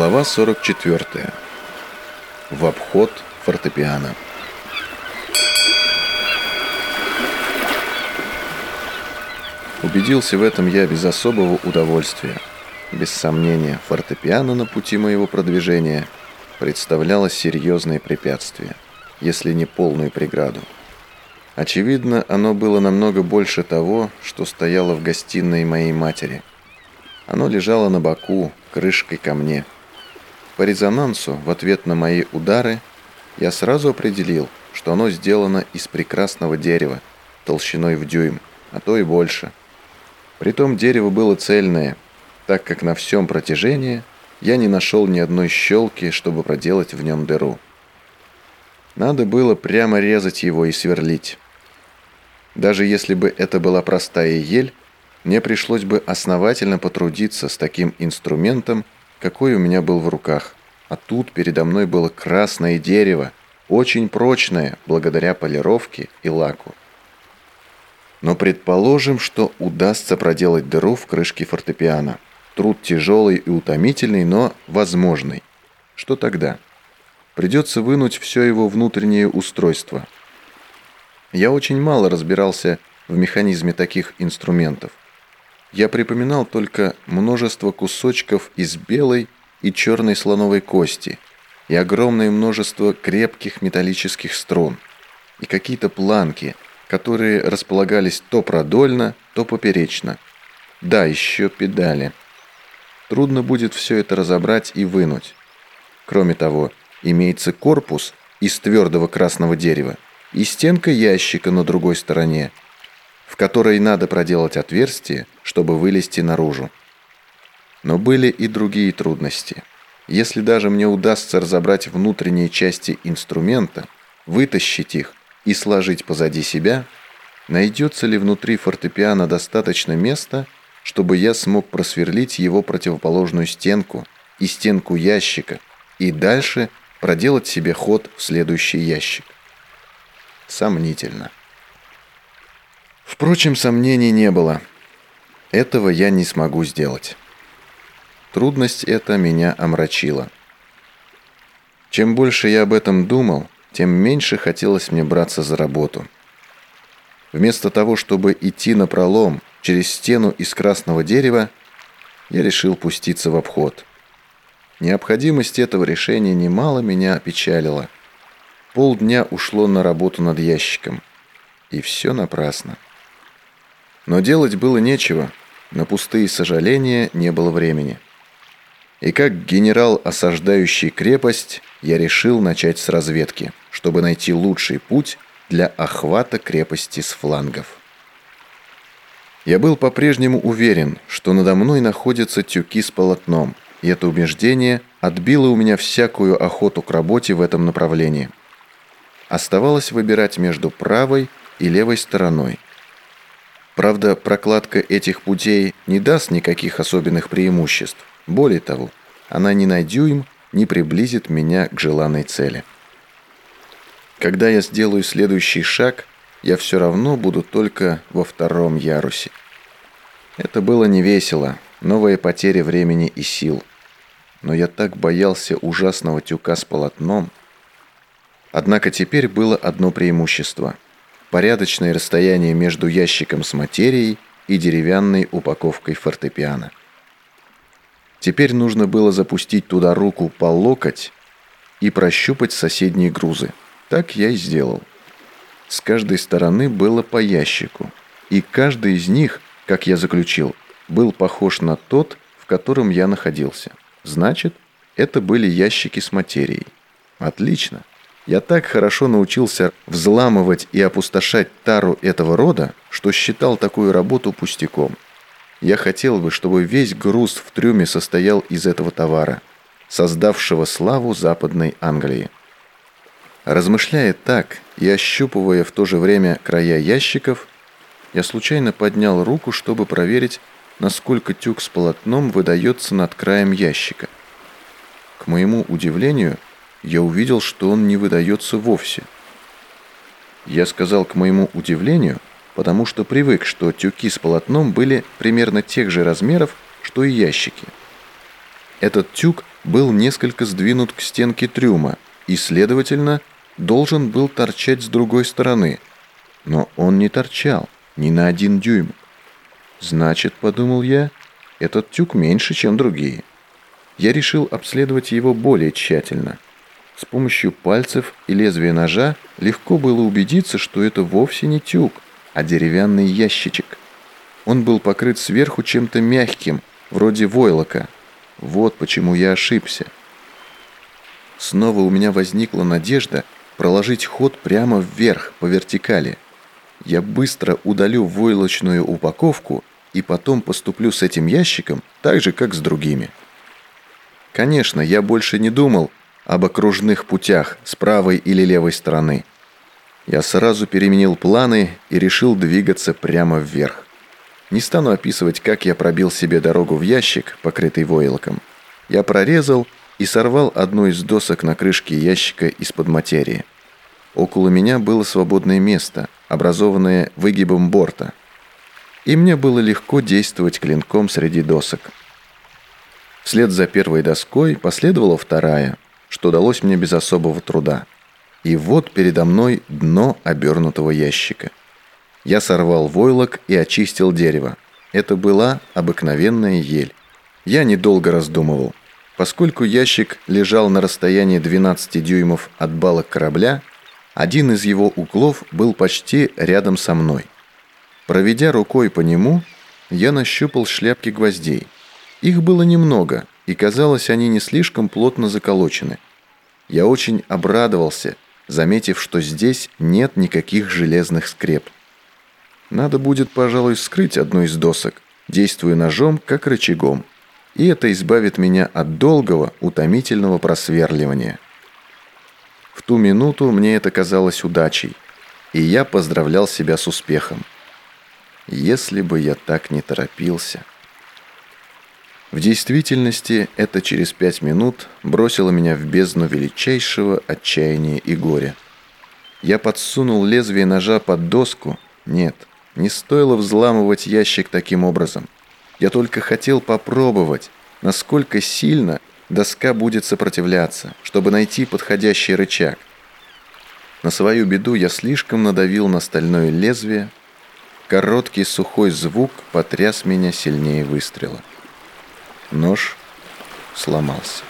Глава 44. В обход фортепиано. Убедился в этом я без особого удовольствия. Без сомнения, фортепиано на пути моего продвижения представляло серьезное препятствие, если не полную преграду. Очевидно, оно было намного больше того, что стояло в гостиной моей матери. Оно лежало на боку, крышкой ко мне – по резонансу в ответ на мои удары я сразу определил, что оно сделано из прекрасного дерева, толщиной в дюйм, а то и больше. Притом дерево было цельное, так как на всем протяжении я не нашел ни одной щелки, чтобы проделать в нем дыру. Надо было прямо резать его и сверлить. Даже если бы это была простая ель, мне пришлось бы основательно потрудиться с таким инструментом, какой у меня был в руках. А тут передо мной было красное дерево, очень прочное, благодаря полировке и лаку. Но предположим, что удастся проделать дыру в крышке фортепиано. Труд тяжелый и утомительный, но возможный. Что тогда? Придется вынуть все его внутреннее устройство. Я очень мало разбирался в механизме таких инструментов я припоминал только множество кусочков из белой и черной слоновой кости и огромное множество крепких металлических струн и какие-то планки, которые располагались то продольно, то поперечно. Да, еще педали. Трудно будет все это разобрать и вынуть. Кроме того, имеется корпус из твердого красного дерева и стенка ящика на другой стороне, в которой надо проделать отверстие, чтобы вылезти наружу. Но были и другие трудности. Если даже мне удастся разобрать внутренние части инструмента, вытащить их и сложить позади себя, найдется ли внутри фортепиано достаточно места, чтобы я смог просверлить его противоположную стенку и стенку ящика и дальше проделать себе ход в следующий ящик. Сомнительно. Впрочем, сомнений не было. Этого я не смогу сделать. Трудность эта меня омрачила. Чем больше я об этом думал, тем меньше хотелось мне браться за работу. Вместо того, чтобы идти на пролом через стену из красного дерева, я решил пуститься в обход. Необходимость этого решения немало меня опечалила. Полдня ушло на работу над ящиком. И все напрасно. Но делать было нечего, на пустые сожаления не было времени. И как генерал, осаждающий крепость, я решил начать с разведки, чтобы найти лучший путь для охвата крепости с флангов. Я был по-прежнему уверен, что надо мной находятся тюки с полотном, и это убеждение отбило у меня всякую охоту к работе в этом направлении. Оставалось выбирать между правой и левой стороной – Правда, прокладка этих путей не даст никаких особенных преимуществ. Более того, она ни на дюйм не приблизит меня к желанной цели. Когда я сделаю следующий шаг, я все равно буду только во втором ярусе. Это было не весело, новая потеря времени и сил. Но я так боялся ужасного тюка с полотном. Однако теперь было одно преимущество – порядочное расстояние между ящиком с материей и деревянной упаковкой фортепиано. Теперь нужно было запустить туда руку по локоть и прощупать соседние грузы. Так я и сделал. С каждой стороны было по ящику, и каждый из них, как я заключил, был похож на тот, в котором я находился. Значит, это были ящики с материей. Отлично. Я так хорошо научился взламывать и опустошать тару этого рода, что считал такую работу пустяком. Я хотел бы, чтобы весь груз в трюме состоял из этого товара, создавшего славу Западной Англии. Размышляя так и ощупывая в то же время края ящиков, я случайно поднял руку, чтобы проверить, насколько тюк с полотном выдается над краем ящика. К моему удивлению – я увидел, что он не выдается вовсе. Я сказал к моему удивлению, потому что привык, что тюки с полотном были примерно тех же размеров, что и ящики. Этот тюк был несколько сдвинут к стенке трюма и, следовательно, должен был торчать с другой стороны. Но он не торчал ни на один дюйм. Значит, подумал я, этот тюк меньше, чем другие. Я решил обследовать его более тщательно. С помощью пальцев и лезвия ножа легко было убедиться, что это вовсе не тюк, а деревянный ящичек. Он был покрыт сверху чем-то мягким, вроде войлока. Вот почему я ошибся. Снова у меня возникла надежда проложить ход прямо вверх, по вертикали. Я быстро удалю войлочную упаковку и потом поступлю с этим ящиком так же, как с другими. Конечно, я больше не думал об окружных путях с правой или левой стороны. Я сразу переменил планы и решил двигаться прямо вверх. Не стану описывать, как я пробил себе дорогу в ящик, покрытый войлоком. Я прорезал и сорвал одну из досок на крышке ящика из-под материи. Около меня было свободное место, образованное выгибом борта. И мне было легко действовать клинком среди досок. Вслед за первой доской последовала вторая, что далось мне без особого труда. И вот передо мной дно обернутого ящика. Я сорвал войлок и очистил дерево. Это была обыкновенная ель. Я недолго раздумывал. Поскольку ящик лежал на расстоянии 12 дюймов от балок корабля, один из его углов был почти рядом со мной. Проведя рукой по нему, я нащупал шляпки гвоздей. Их было немного, и казалось, они не слишком плотно заколочены. Я очень обрадовался, заметив, что здесь нет никаких железных скреп. Надо будет, пожалуй, вскрыть одну из досок, действуя ножом, как рычагом. И это избавит меня от долгого, утомительного просверливания. В ту минуту мне это казалось удачей, и я поздравлял себя с успехом. Если бы я так не торопился... В действительности это через пять минут бросило меня в бездну величайшего отчаяния и горя. Я подсунул лезвие ножа под доску. Нет, не стоило взламывать ящик таким образом. Я только хотел попробовать, насколько сильно доска будет сопротивляться, чтобы найти подходящий рычаг. На свою беду я слишком надавил на стальное лезвие. Короткий сухой звук потряс меня сильнее выстрела. Нож сломался.